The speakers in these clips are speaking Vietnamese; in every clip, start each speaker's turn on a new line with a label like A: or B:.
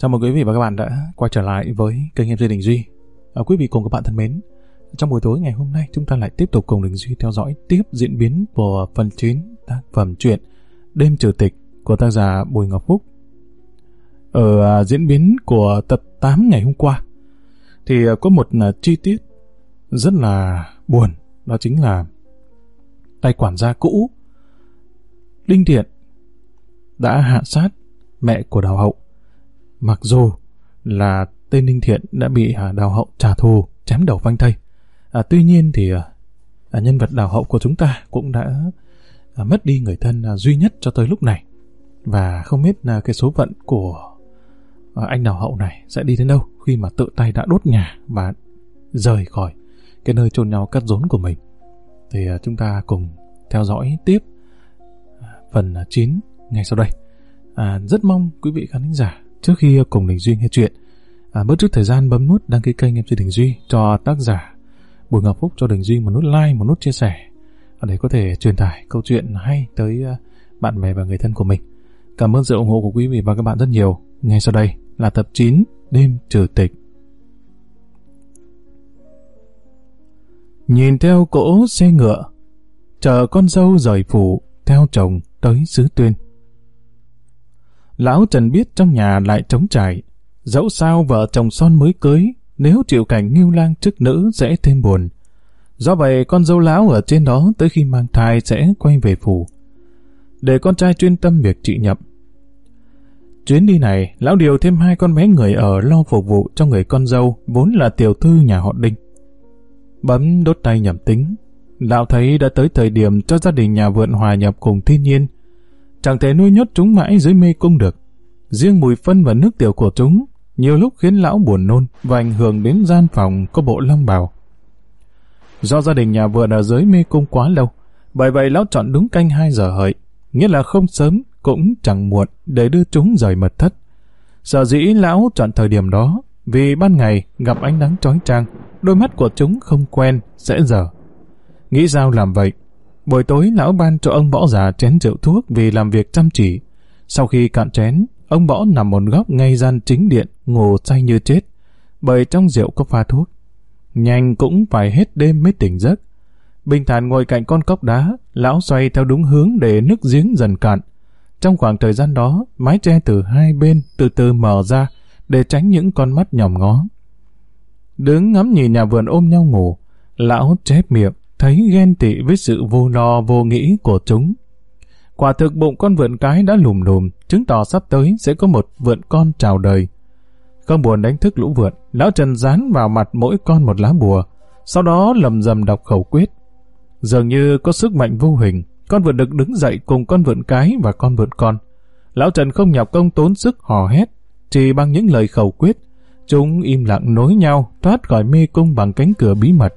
A: Chào mừng quý vị và các bạn đã quay trở lại với kênh em Duy Đình Duy. À, quý vị cùng các bạn thân mến, trong buổi tối ngày hôm nay chúng ta lại tiếp tục cùng Đình Duy theo dõi tiếp diễn biến của phần 9 tác phẩm truyện Đêm Trừ Tịch của tác giả Bùi Ngọc Phúc. Ở à, diễn biến của tập 8 ngày hôm qua thì à, có một à, chi tiết rất là buồn, đó chính là tay quản gia cũ Đinh Thiện đã hạ sát mẹ của Đào Hậu. Mặc dù là tên ninh Thiện đã bị à, Đào Hậu trả thù, chém đầu phanh thây. À, tuy nhiên thì à, à, nhân vật Đào Hậu của chúng ta cũng đã à, mất đi người thân à, duy nhất cho tới lúc này. Và không biết là cái số phận của à, anh Đào Hậu này sẽ đi đến đâu khi mà tự tay đã đốt nhà và rời khỏi cái nơi chôn nhau cắt rốn của mình. Thì à, chúng ta cùng theo dõi tiếp à, phần à, 9 ngay sau đây. À, rất mong quý vị khán giả trước khi cùng Đình Duy nghe chuyện à, bớt chút thời gian bấm nút đăng ký kênh MC Đình Duy cho tác giả Bùi Ngọc Phúc cho Đình Duy một nút like, một nút chia sẻ à, để có thể truyền tải câu chuyện hay tới à, bạn bè và người thân của mình. Cảm ơn sự ủng hộ của quý vị và các bạn rất nhiều. Ngay sau đây là tập 9 Đêm Trừ Tịch. Nhìn theo cỗ xe ngựa, chờ con dâu rời phủ theo chồng tới xứ tuyên. Lão Trần biết trong nhà lại trống trải, dẫu sao vợ chồng son mới cưới, nếu chịu cảnh nghiêu lang chức nữ sẽ thêm buồn. Do vậy con dâu lão ở trên đó tới khi mang thai sẽ quay về phủ. Để con trai chuyên tâm việc trị nhập. Chuyến đi này, lão điều thêm hai con bé người ở lo phục vụ cho người con dâu, vốn là tiểu thư nhà họ Đinh. Bấm đốt tay nhầm tính, lão thấy đã tới thời điểm cho gia đình nhà vượn hòa nhập cùng thiên nhiên, chẳng thể nuôi nhốt chúng mãi dưới mê cung được. Riêng mùi phân và nước tiểu của chúng nhiều lúc khiến lão buồn nôn và ảnh hưởng đến gian phòng có bộ long bào. Do gia đình nhà vườn ở dưới mê cung quá lâu, bởi vậy lão chọn đúng canh 2 giờ hợi, nghĩa là không sớm cũng chẳng muộn để đưa chúng rời mật thất. Sở dĩ lão chọn thời điểm đó vì ban ngày gặp ánh nắng chói chang, đôi mắt của chúng không quen, sẽ dở. Nghĩ sao làm vậy, Buổi tối lão ban cho ông võ già chén rượu thuốc vì làm việc chăm chỉ. Sau khi cạn chén, ông võ nằm một góc ngay gian chính điện, ngủ say như chết, bởi trong rượu có pha thuốc. Nhanh cũng phải hết đêm mới tỉnh giấc. Bình thản ngồi cạnh con cốc đá, lão xoay theo đúng hướng để nước giếng dần cạn. Trong khoảng thời gian đó, mái tre từ hai bên từ từ mở ra để tránh những con mắt nhòm ngó. Đứng ngắm nhìn nhà vườn ôm nhau ngủ, lão chép miệng, thấy ghen tị với sự vô lo vô nghĩ của chúng. Quả thực bụng con vượn cái đã lùm lùm, chứng tỏ sắp tới sẽ có một vượn con chào đời. Không buồn đánh thức lũ vượn, lão Trần dán vào mặt mỗi con một lá bùa, sau đó lầm rầm đọc khẩu quyết. Dường như có sức mạnh vô hình, con vượn được đứng dậy cùng con vượn cái và con vượn con. Lão Trần không nhọc công tốn sức hò hét, chỉ bằng những lời khẩu quyết, chúng im lặng nối nhau thoát khỏi mê cung bằng cánh cửa bí mật.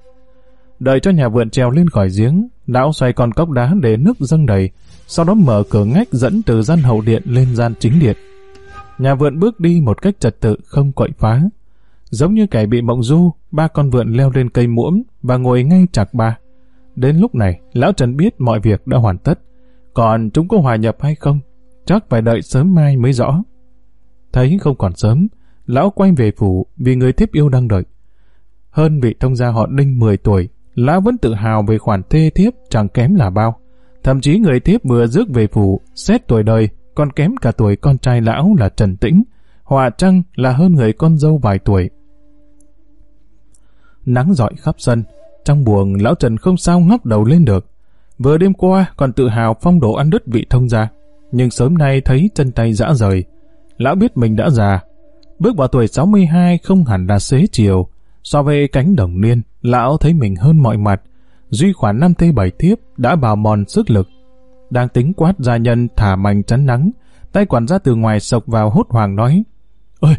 A: Đợi cho nhà vườn trèo lên khỏi giếng, lão xoay con cốc đá để nước dâng đầy, sau đó mở cửa ngách dẫn từ gian hậu điện lên gian chính điện. Nhà vượn bước đi một cách trật tự không quậy phá. Giống như kẻ bị mộng du, ba con vượn leo lên cây muỗng và ngồi ngay chạc ba. Đến lúc này, lão Trần biết mọi việc đã hoàn tất. Còn chúng có hòa nhập hay không? Chắc phải đợi sớm mai mới rõ. Thấy không còn sớm, lão quay về phủ vì người thiếp yêu đang đợi. Hơn vị thông gia họ Đinh 10 tuổi, Lão vẫn tự hào về khoản thê thiếp chẳng kém là bao. Thậm chí người thiếp vừa rước về phủ, xét tuổi đời, còn kém cả tuổi con trai lão là Trần Tĩnh, họa trăng là hơn người con dâu vài tuổi. Nắng dọi khắp sân, trong buồng lão Trần không sao ngóc đầu lên được. Vừa đêm qua còn tự hào phong độ ăn đứt vị thông gia, nhưng sớm nay thấy chân tay dã rời. Lão biết mình đã già, bước vào tuổi 62 không hẳn là xế chiều, So với cánh đồng niên, lão thấy mình hơn mọi mặt. Duy khoản năm tê bảy thiếp đã bào mòn sức lực. Đang tính quát gia nhân thả mảnh chắn nắng, tay quản gia từ ngoài sộc vào hốt hoàng nói Ơi,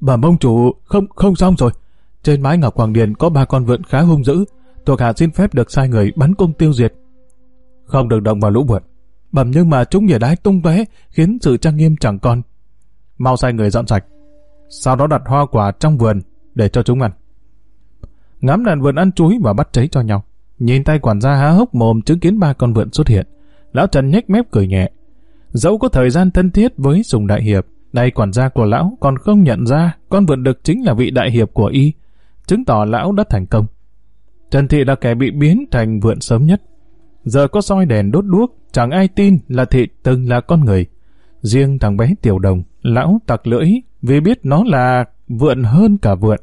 A: bà mông chủ, không không xong rồi. Trên mái ngọc hoàng điền có ba con vượn khá hung dữ. Thuộc hạ xin phép được sai người bắn cung tiêu diệt. Không được động vào lũ vượn. Bẩm nhưng mà chúng nhảy đái tung tóe khiến sự trang nghiêm chẳng còn. Mau sai người dọn sạch. Sau đó đặt hoa quả trong vườn để cho chúng ăn ngắm đàn vượn ăn chuối và bắt cháy cho nhau. Nhìn tay quản gia há hốc mồm chứng kiến ba con vượn xuất hiện, lão Trần nhếch mép cười nhẹ. Dẫu có thời gian thân thiết với Sùng Đại Hiệp, Đây quản gia của lão còn không nhận ra con vượn đực chính là vị đại hiệp của y, chứng tỏ lão đã thành công. Trần Thị là kẻ bị biến thành vượn sớm nhất. Giờ có soi đèn đốt đuốc, chẳng ai tin là Thị từng là con người. Riêng thằng bé Tiểu Đồng, lão tặc lưỡi vì biết nó là vượn hơn cả vượn.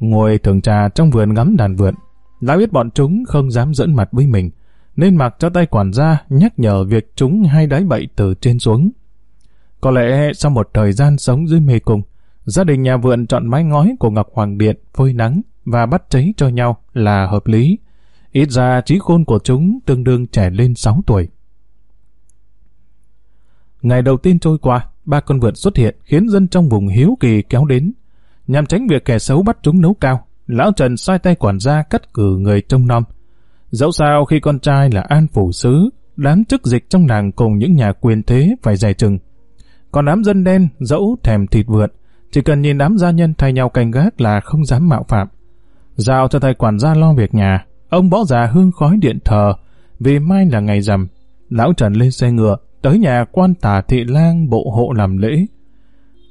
A: Ngồi thường trà trong vườn ngắm đàn vượn, lão biết bọn chúng không dám dẫn mặt với mình, nên mặc cho tay quản gia nhắc nhở việc chúng hay đáy bậy từ trên xuống. Có lẽ sau một thời gian sống dưới mê cung, gia đình nhà vượn chọn mái ngói của Ngọc Hoàng Điện phơi nắng và bắt cháy cho nhau là hợp lý. Ít ra trí khôn của chúng tương đương trẻ lên 6 tuổi. Ngày đầu tiên trôi qua, ba con vượn xuất hiện khiến dân trong vùng hiếu kỳ kéo đến. Nhằm tránh việc kẻ xấu bắt chúng nấu cao, Lão Trần sai tay quản gia cắt cử người trông nom. Dẫu sao khi con trai là An Phủ Sứ, đám chức dịch trong làng cùng những nhà quyền thế phải dày chừng. Còn đám dân đen dẫu thèm thịt vượn, chỉ cần nhìn đám gia nhân thay nhau canh gác là không dám mạo phạm. Giao cho thầy quản gia lo việc nhà, ông bỏ già hương khói điện thờ, vì mai là ngày rằm. Lão Trần lên xe ngựa, tới nhà quan tả thị lang bộ hộ làm lễ.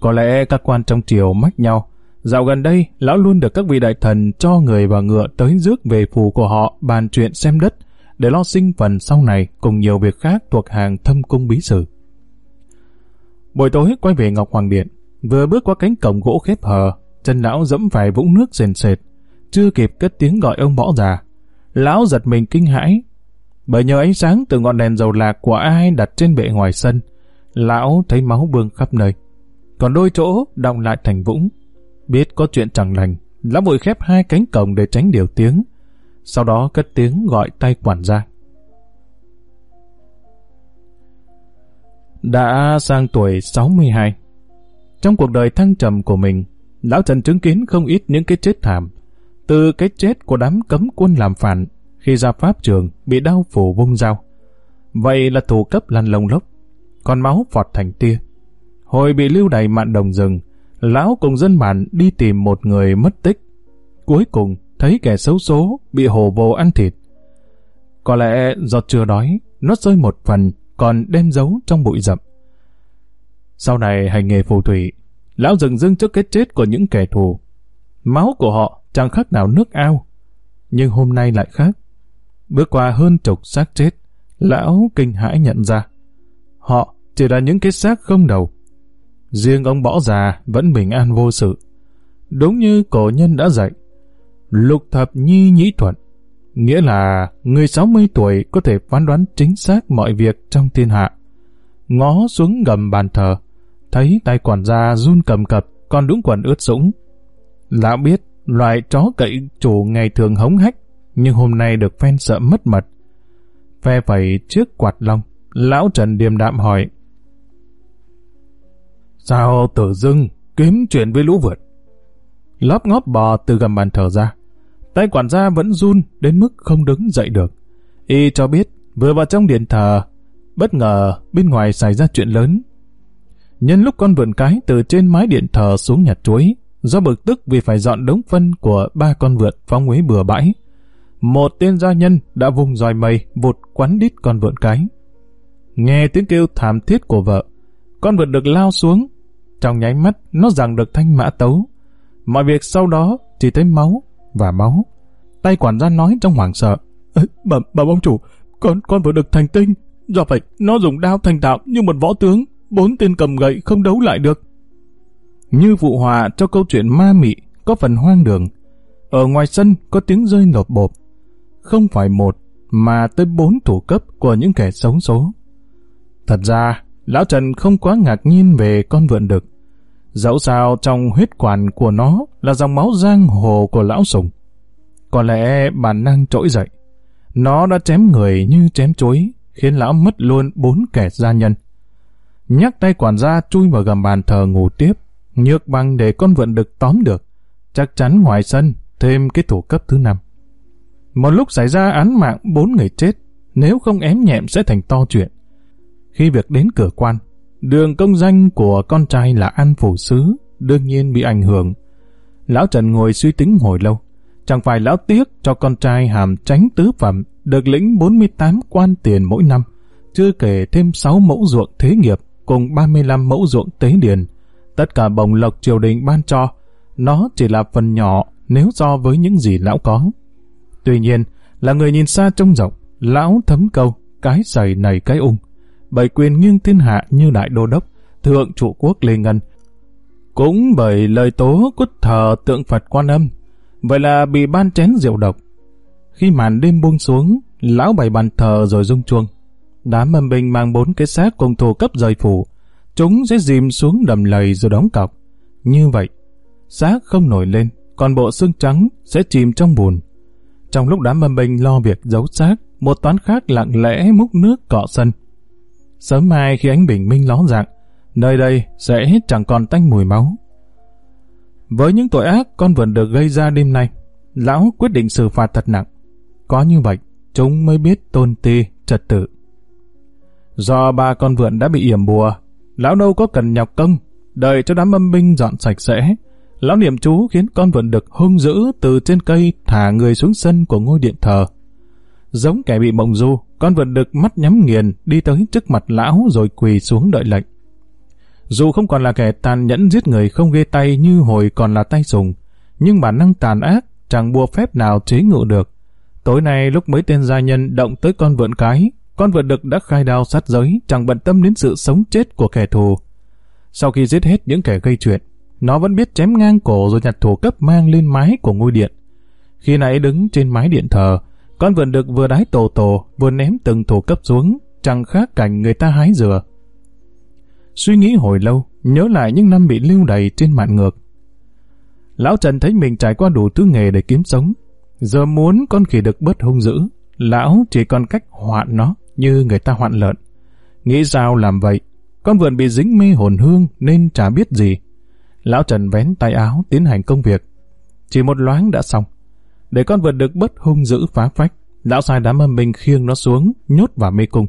A: Có lẽ các quan trong triều mách nhau, Dạo gần đây, lão luôn được các vị đại thần cho người và ngựa tới rước về phủ của họ bàn chuyện xem đất, để lo sinh phần sau này cùng nhiều việc khác thuộc hàng thâm cung bí sử. Buổi tối quay về Ngọc Hoàng Điện, vừa bước qua cánh cổng gỗ khép hờ, chân lão dẫm phải vũng nước sền sệt, chưa kịp cất tiếng gọi ông bỏ già. Lão giật mình kinh hãi, bởi nhờ ánh sáng từ ngọn đèn dầu lạc của ai đặt trên bệ ngoài sân, lão thấy máu bương khắp nơi. Còn đôi chỗ đọng lại thành vũng, Biết có chuyện chẳng lành, lão vội khép hai cánh cổng để tránh điều tiếng. Sau đó cất tiếng gọi tay quản gia. Đã sang tuổi 62. Trong cuộc đời thăng trầm của mình, lão Trần chứng kiến không ít những cái chết thảm. Từ cái chết của đám cấm quân làm phản khi ra pháp trường bị đau phủ vung dao. Vậy là thủ cấp lăn lông lốc, còn máu phọt thành tia. Hồi bị lưu đày mạn đồng rừng, lão cùng dân bản đi tìm một người mất tích. Cuối cùng, thấy kẻ xấu số bị hổ vồ ăn thịt. Có lẽ do chưa đói, nó rơi một phần, còn đem giấu trong bụi rậm. Sau này hành nghề phù thủy, lão dừng dưng trước cái chết của những kẻ thù. Máu của họ chẳng khác nào nước ao. Nhưng hôm nay lại khác. Bước qua hơn chục xác chết, lão kinh hãi nhận ra. Họ chỉ là những cái xác không đầu, Riêng ông bỏ già vẫn bình an vô sự. Đúng như cổ nhân đã dạy, lục thập nhi nhĩ thuận, nghĩa là người 60 tuổi có thể phán đoán chính xác mọi việc trong thiên hạ. Ngó xuống gầm bàn thờ, thấy tay quản gia run cầm cập, còn đúng quần ướt sũng. Lão biết loại chó cậy chủ ngày thường hống hách, nhưng hôm nay được phen sợ mất mật. Phe phẩy trước quạt long, lão Trần điềm đạm hỏi, Sao tử dưng kiếm chuyện với lũ vượt? Lóp ngóp bò từ gầm bàn thờ ra. Tay quản gia vẫn run đến mức không đứng dậy được. Y cho biết vừa vào trong điện thờ, bất ngờ bên ngoài xảy ra chuyện lớn. Nhân lúc con vượn cái từ trên mái điện thờ xuống nhặt chuối, do bực tức vì phải dọn đống phân của ba con vượn phóng uế bừa bãi. Một tên gia nhân đã vùng dòi mây vụt quắn đít con vượn cái. Nghe tiếng kêu thảm thiết của vợ, con vượn được lao xuống, trong nháy mắt, nó rằng được thanh mã tấu. Mọi việc sau đó chỉ thấy máu và máu. Tay quản gia nói trong hoảng sợ. Bà, bà ông chủ, con con vừa được thành tinh. Do vậy, nó dùng đao thành tạo như một võ tướng. Bốn tên cầm gậy không đấu lại được. Như vụ hòa cho câu chuyện ma mị có phần hoang đường. Ở ngoài sân có tiếng rơi nộp bộp. Không phải một, mà tới bốn thủ cấp của những kẻ sống số. Thật ra, Lão Trần không quá ngạc nhiên về con vượn đực. Dẫu sao trong huyết quản của nó là dòng máu giang hồ của lão sùng. Có lẽ bản năng trỗi dậy. Nó đã chém người như chém chuối, khiến lão mất luôn bốn kẻ gia nhân. Nhắc tay quản gia chui vào gầm bàn thờ ngủ tiếp, nhược bằng để con vượn đực tóm được. Chắc chắn ngoài sân thêm cái thủ cấp thứ năm. Một lúc xảy ra án mạng bốn người chết, nếu không ém nhẹm sẽ thành to chuyện. Khi việc đến cửa quan, đường công danh của con trai là An Phủ Sứ đương nhiên bị ảnh hưởng. Lão Trần ngồi suy tính hồi lâu. Chẳng phải lão tiếc cho con trai hàm tránh tứ phẩm được lĩnh 48 quan tiền mỗi năm, chưa kể thêm 6 mẫu ruộng thế nghiệp cùng 35 mẫu ruộng tế điền. Tất cả bồng lộc triều đình ban cho, nó chỉ là phần nhỏ nếu so với những gì lão có. Tuy nhiên, là người nhìn xa trông rộng, lão thấm câu, cái giày này cái ung. Bảy quyền nghiêng thiên hạ như đại đô đốc, thượng trụ quốc Lê Ngân. Cũng bởi lời tố cút thờ tượng Phật quan âm, vậy là bị ban chén rượu độc. Khi màn đêm buông xuống, lão bày bàn thờ rồi rung chuông. Đám âm binh mang bốn cái xác cùng thủ cấp rời phủ, chúng sẽ dìm xuống đầm lầy rồi đóng cọc. Như vậy, xác không nổi lên, còn bộ xương trắng sẽ chìm trong bùn. Trong lúc đám âm binh lo việc giấu xác, một toán khác lặng lẽ múc nước cọ sân. Sớm mai khi ánh bình minh ló dạng, nơi đây sẽ chẳng còn tanh mùi máu. Với những tội ác con vườn được gây ra đêm nay, lão quyết định xử phạt thật nặng. Có như vậy, chúng mới biết tôn ti, trật tự. Do ba con vượn đã bị yểm bùa, lão đâu có cần nhọc công, đợi cho đám âm binh dọn sạch sẽ. Lão niệm chú khiến con vượn được hung dữ từ trên cây thả người xuống sân của ngôi điện thờ. Giống kẻ bị mộng du, con vượn được mắt nhắm nghiền đi tới trước mặt lão rồi quỳ xuống đợi lệnh. Dù không còn là kẻ tàn nhẫn giết người không ghê tay như hồi còn là tay sùng, nhưng bản năng tàn ác chẳng bùa phép nào chế ngự được. Tối nay lúc mấy tên gia nhân động tới con vượn cái, con vượn đực đã khai đao sát giới, chẳng bận tâm đến sự sống chết của kẻ thù. Sau khi giết hết những kẻ gây chuyện, nó vẫn biết chém ngang cổ rồi nhặt thủ cấp mang lên mái của ngôi điện. Khi nãy đứng trên mái điện thờ, con vườn đực vừa đái tổ tổ, vừa ném từng thủ cấp xuống, chẳng khác cảnh người ta hái dừa. Suy nghĩ hồi lâu, nhớ lại những năm bị lưu đày trên mạn ngược. Lão Trần thấy mình trải qua đủ thứ nghề để kiếm sống. Giờ muốn con khỉ được bớt hung dữ, lão chỉ còn cách hoạn nó như người ta hoạn lợn. Nghĩ sao làm vậy? Con vườn bị dính mê hồn hương nên chả biết gì. Lão Trần vén tay áo tiến hành công việc. Chỉ một loáng đã xong. Để con vật được bớt hung dữ phá phách, lão sai đám âm binh khiêng nó xuống, nhốt vào mê cung.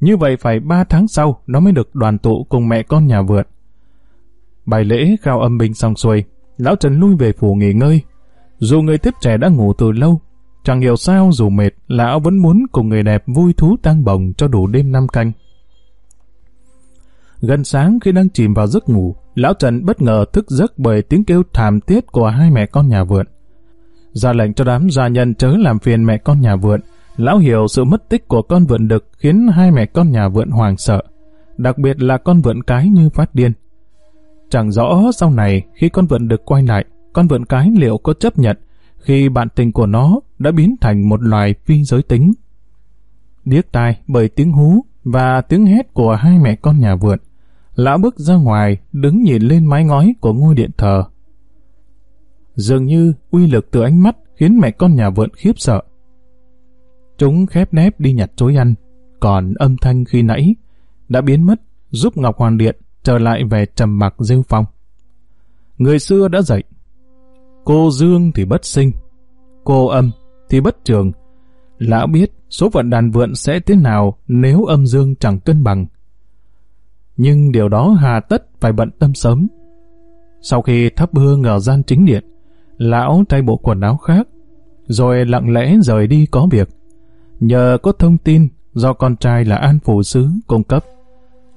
A: Như vậy phải ba tháng sau nó mới được đoàn tụ cùng mẹ con nhà vượt. Bài lễ khao âm binh xong xuôi, lão Trần lui về phủ nghỉ ngơi. Dù người tiếp trẻ đã ngủ từ lâu, chẳng hiểu sao dù mệt, lão vẫn muốn cùng người đẹp vui thú tang bồng cho đủ đêm năm canh. Gần sáng khi đang chìm vào giấc ngủ, lão Trần bất ngờ thức giấc bởi tiếng kêu thảm thiết của hai mẹ con nhà vượn. Ra lệnh cho đám gia nhân chớ làm phiền mẹ con nhà vượn, Lão hiểu sự mất tích của con vượn đực khiến hai mẹ con nhà vượn hoàng sợ, đặc biệt là con vượn cái như phát điên. Chẳng rõ sau này khi con vượn đực quay lại, con vượn cái liệu có chấp nhận khi bạn tình của nó đã biến thành một loài phi giới tính. Điếc tai bởi tiếng hú và tiếng hét của hai mẹ con nhà vượn, lão bước ra ngoài đứng nhìn lên mái ngói của ngôi điện thờ. Dường như uy lực từ ánh mắt khiến mẹ con nhà vượn khiếp sợ. Chúng khép nép đi nhặt chối ăn, còn âm thanh khi nãy đã biến mất, giúp Ngọc Hoàng Điện trở lại về trầm mặc rêu phong. Người xưa đã dạy, cô dương thì bất sinh, cô âm thì bất trường. Lão biết số phận đàn vượn sẽ thế nào nếu âm dương chẳng cân bằng. Nhưng điều đó hà tất phải bận tâm sớm. Sau khi thắp hương ở gian chính điện, lão thay bộ quần áo khác, rồi lặng lẽ rời đi có việc. Nhờ có thông tin do con trai là An Phủ Sứ cung cấp,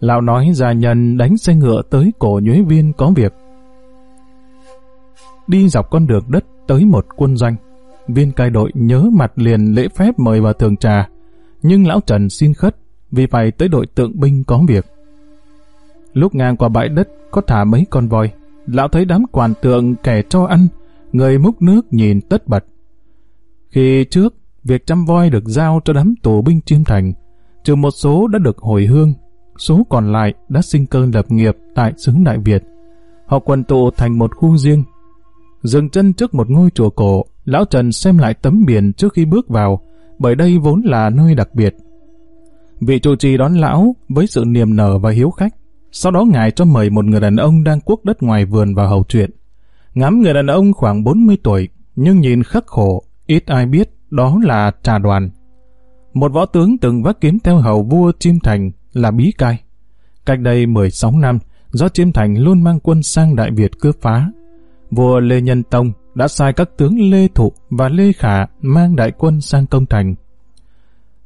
A: Lão nói gia nhân đánh xe ngựa tới cổ nhuế viên có việc. Đi dọc con đường đất tới một quân doanh. Viên cai đội nhớ mặt liền lễ phép mời vào thường trà, nhưng lão Trần xin khất vì phải tới đội tượng binh có việc. Lúc ngang qua bãi đất có thả mấy con voi, lão thấy đám quản tượng kẻ cho ăn, người múc nước nhìn tất bật. Khi trước, việc chăm voi được giao cho đám tù binh chiêm thành, trừ một số đã được hồi hương, số còn lại đã sinh cơ lập nghiệp tại xứ Đại Việt. Họ quần tụ thành một khu riêng. Dừng chân trước một ngôi chùa cổ, Lão Trần xem lại tấm biển trước khi bước vào, bởi đây vốn là nơi đặc biệt. Vị trụ trì đón lão với sự niềm nở và hiếu khách. Sau đó ngài cho mời một người đàn ông đang cuốc đất ngoài vườn vào hầu chuyện. Ngắm người đàn ông khoảng 40 tuổi, nhưng nhìn khắc khổ, ít ai biết đó là trà đoàn. Một võ tướng từng vác kiếm theo hầu vua Chiêm Thành là Bí Cai. Cách đây 16 năm, do Chiêm Thành luôn mang quân sang Đại Việt cướp phá. Vua Lê Nhân Tông đã sai các tướng Lê Thụ và Lê Khả mang đại quân sang công thành.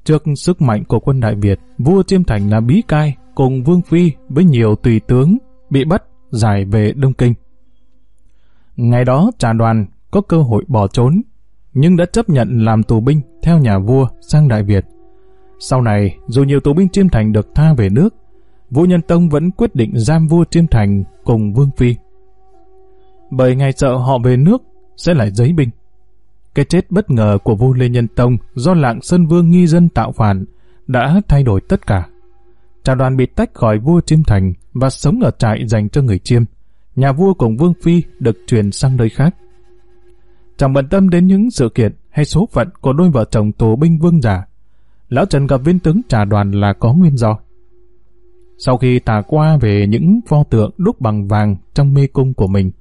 A: Trước sức mạnh của quân Đại Việt, vua Chiêm Thành là Bí Cai cùng Vương Phi với nhiều tùy tướng bị bắt giải về Đông Kinh. Ngày đó trà đoàn có cơ hội bỏ trốn, nhưng đã chấp nhận làm tù binh theo nhà vua sang Đại Việt. Sau này, dù nhiều tù binh Chiêm Thành được tha về nước, Vũ Nhân Tông vẫn quyết định giam vua Chiêm Thành cùng Vương Phi. Bởi ngày sợ họ về nước sẽ lại giấy binh. Cái chết bất ngờ của vua Lê Nhân Tông do lạng Sơn Vương nghi dân tạo phản đã thay đổi tất cả. Trà đoàn bị tách khỏi vua Chiêm Thành và sống ở trại dành cho người Chiêm. Nhà vua cùng Vương Phi được chuyển sang nơi khác. Chẳng bận tâm đến những sự kiện hay số phận của đôi vợ chồng tù binh vương giả. Lão Trần gặp viên tướng trà đoàn là có nguyên do. Sau khi tả qua về những pho tượng đúc bằng vàng trong mê cung của mình,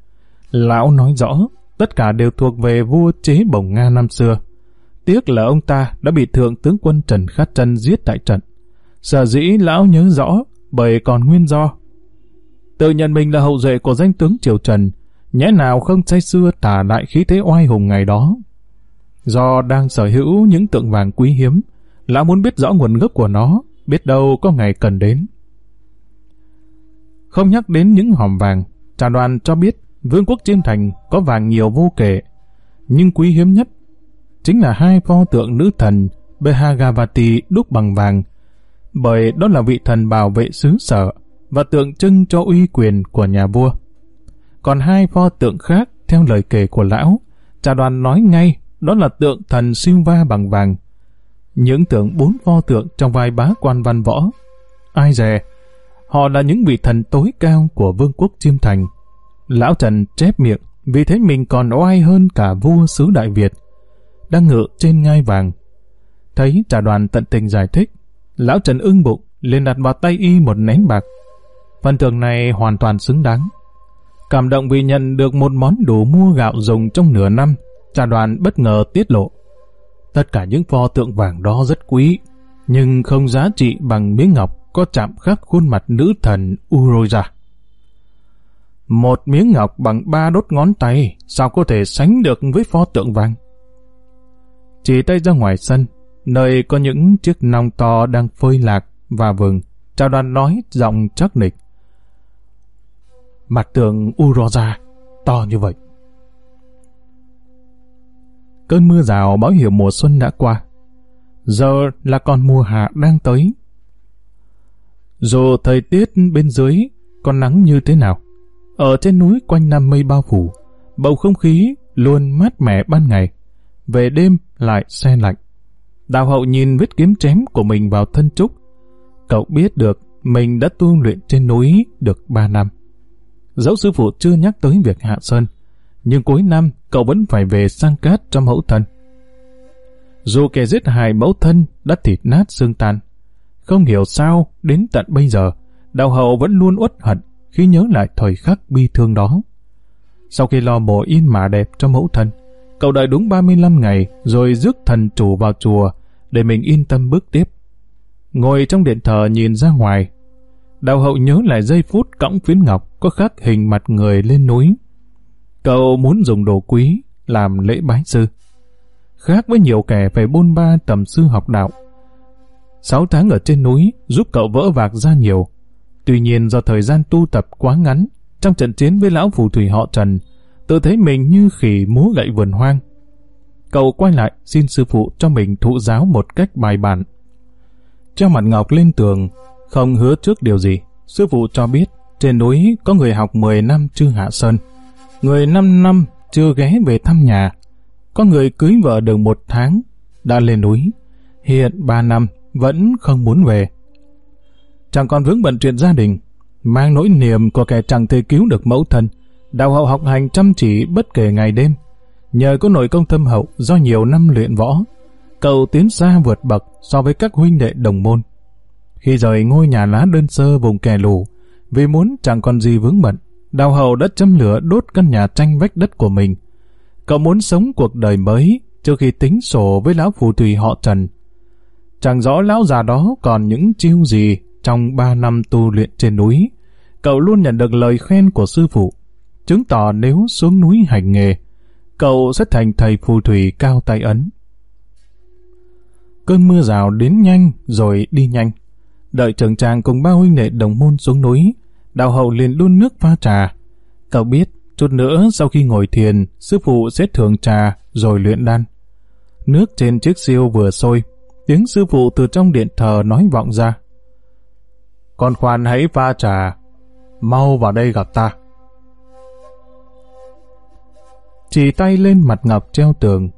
A: lão nói rõ tất cả đều thuộc về vua chế bồng Nga năm xưa. Tiếc là ông ta đã bị thượng tướng quân Trần Khát Trân giết tại trận. Sở dĩ lão nhớ rõ bởi còn nguyên do. Tự nhận mình là hậu duệ của danh tướng Triều Trần, nhẽ nào không say xưa tả lại khí thế oai hùng ngày đó. Do đang sở hữu những tượng vàng quý hiếm, lão muốn biết rõ nguồn gốc của nó, biết đâu có ngày cần đến. Không nhắc đến những hòm vàng, trà đoàn cho biết vương quốc Chiêm Thành có vàng nhiều vô kể, nhưng quý hiếm nhất chính là hai pho tượng nữ thần Behagavati đúc bằng vàng, bởi đó là vị thần bảo vệ xứ sở và tượng trưng cho uy quyền của nhà vua. Còn hai pho tượng khác, theo lời kể của lão, trà đoàn nói ngay đó là tượng thần siêu va bằng vàng. Những tượng bốn pho tượng trong vai bá quan văn võ. Ai dè, họ là những vị thần tối cao của vương quốc Chiêm Thành. Lão Trần chép miệng vì thế mình còn oai hơn cả vua xứ Đại Việt, đang ngự trên ngai vàng. Thấy trà đoàn tận tình giải thích, lão Trần ưng bụng, liền đặt vào tay y một nén bạc. Phần thưởng này hoàn toàn xứng đáng. Cảm động vì nhận được một món đồ mua gạo dùng trong nửa năm, trà đoàn bất ngờ tiết lộ. Tất cả những pho tượng vàng đó rất quý, nhưng không giá trị bằng miếng ngọc có chạm khắc khuôn mặt nữ thần Uroja. Một miếng ngọc bằng ba đốt ngón tay, sao có thể sánh được với pho tượng vàng? Chỉ tay ra ngoài sân, nơi có những chiếc nòng to đang phơi lạc và vừng, chào đoàn nói giọng chắc nịch. Mặt tượng Uroza to như vậy. Cơn mưa rào báo hiệu mùa xuân đã qua. Giờ là con mùa hạ đang tới. Dù thời tiết bên dưới còn nắng như thế nào, ở trên núi quanh năm mây bao phủ, bầu không khí luôn mát mẻ ban ngày, về đêm lại xe lạnh. Đào hậu nhìn vết kiếm chém của mình vào thân trúc. Cậu biết được mình đã tu luyện trên núi được ba năm. Dẫu sư phụ chưa nhắc tới việc hạ sơn, nhưng cuối năm cậu vẫn phải về sang cát cho mẫu thân. Dù kẻ giết hại mẫu thân đã thịt nát xương tan, không hiểu sao đến tận bây giờ, đào hậu vẫn luôn uất hận khi nhớ lại thời khắc bi thương đó. Sau khi lo mộ yên mã đẹp cho mẫu thân, cậu đợi đúng 35 ngày rồi rước thần chủ vào chùa để mình yên tâm bước tiếp. Ngồi trong điện thờ nhìn ra ngoài, đào hậu nhớ lại giây phút cõng phiến ngọc có khắc hình mặt người lên núi. Cậu muốn dùng đồ quý làm lễ bái sư. Khác với nhiều kẻ phải bôn ba tầm sư học đạo. Sáu tháng ở trên núi giúp cậu vỡ vạc ra nhiều. Tuy nhiên do thời gian tu tập quá ngắn, trong trận chiến với lão phù thủy họ Trần, tự thấy mình như khỉ múa gậy vườn hoang. Cậu quay lại xin sư phụ cho mình thụ giáo một cách bài bản. cho mặt ngọc lên tường, không hứa trước điều gì. Sư phụ cho biết trên núi có người học 10 năm chưa hạ sơn, người 5 năm chưa ghé về thăm nhà, có người cưới vợ được một tháng, đã lên núi, hiện 3 năm vẫn không muốn về. Chẳng còn vướng bận chuyện gia đình, mang nỗi niềm của kẻ chẳng thể cứu được mẫu thân, đào hậu học hành chăm chỉ bất kể ngày đêm. Nhờ có nội công tâm hậu do nhiều năm luyện võ, cậu tiến xa vượt bậc so với các huynh đệ đồng môn. Khi rời ngôi nhà lá đơn sơ vùng kẻ lù, vì muốn chẳng còn gì vướng bận, đào hầu đã châm lửa đốt căn nhà tranh vách đất của mình. Cậu muốn sống cuộc đời mới trước khi tính sổ với lão phù thủy họ Trần. Chẳng rõ lão già đó còn những chiêu gì trong ba năm tu luyện trên núi. Cậu luôn nhận được lời khen của sư phụ, chứng tỏ nếu xuống núi hành nghề, cậu sẽ thành thầy phù thủy cao tay ấn. Cơn mưa rào đến nhanh rồi đi nhanh. Đợi trưởng tràng cùng ba huynh đệ đồng môn xuống núi, đạo hậu liền đun nước pha trà. Cậu biết, chút nữa sau khi ngồi thiền, sư phụ sẽ thưởng trà rồi luyện đan. Nước trên chiếc siêu vừa sôi, tiếng sư phụ từ trong điện thờ nói vọng ra. Con khoan hãy pha trà, mau vào đây gặp ta. Chỉ tay lên mặt ngọc treo tường,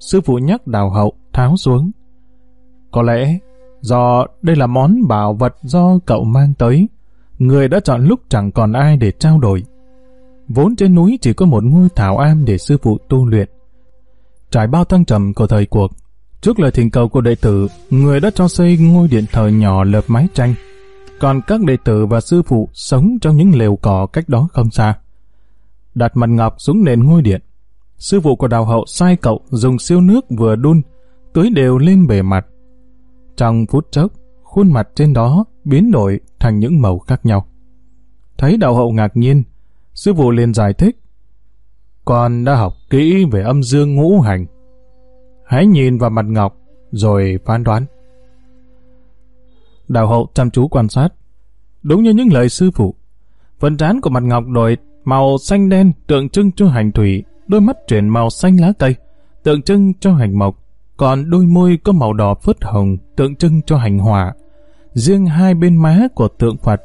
A: sư phụ nhắc đào hậu tháo xuống. Có lẽ do đây là món bảo vật do cậu mang tới, người đã chọn lúc chẳng còn ai để trao đổi. Vốn trên núi chỉ có một ngôi thảo am để sư phụ tu luyện. Trải bao thăng trầm của thời cuộc, trước lời thỉnh cầu của đệ tử, người đã cho xây ngôi điện thờ nhỏ lợp mái tranh. Còn các đệ tử và sư phụ sống trong những lều cỏ cách đó không xa. Đặt mặt ngọc xuống nền ngôi điện. Sư phụ của đào hậu sai cậu dùng siêu nước vừa đun, tưới đều lên bề mặt. Trong phút chốc, khuôn mặt trên đó biến đổi thành những màu khác nhau. Thấy đạo hậu ngạc nhiên, sư phụ liền giải thích. Con đã học kỹ về âm dương ngũ hành. Hãy nhìn vào mặt ngọc, rồi phán đoán. Đạo hậu chăm chú quan sát. Đúng như những lời sư phụ, phần trán của mặt ngọc đổi màu xanh đen tượng trưng cho hành thủy, đôi mắt chuyển màu xanh lá cây, tượng trưng cho hành mộc, còn đôi môi có màu đỏ phớt hồng tượng trưng cho hành hỏa. Riêng hai bên má của tượng Phật